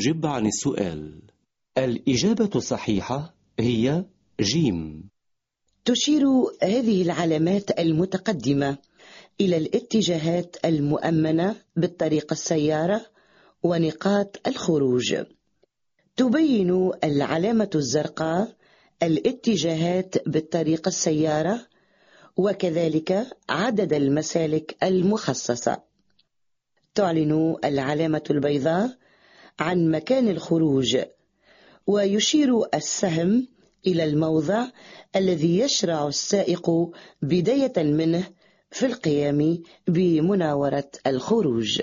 جب عن السؤال. الإجابة الصحيحة هي جيم. تشير هذه العلامات المتقدمة إلى الاتجاهات المؤمنة بالطريق السيارة ونقاط الخروج. تبين العلامة الزرقاء الاتجاهات بالطريق السيارة وكذلك عدد المسالك المخصصة. تعلن العلامة البيضاء عن مكان الخروج ويشير السهم إلى الموضع الذي يشرع السائق بداية منه في القيام بمناورة الخروج.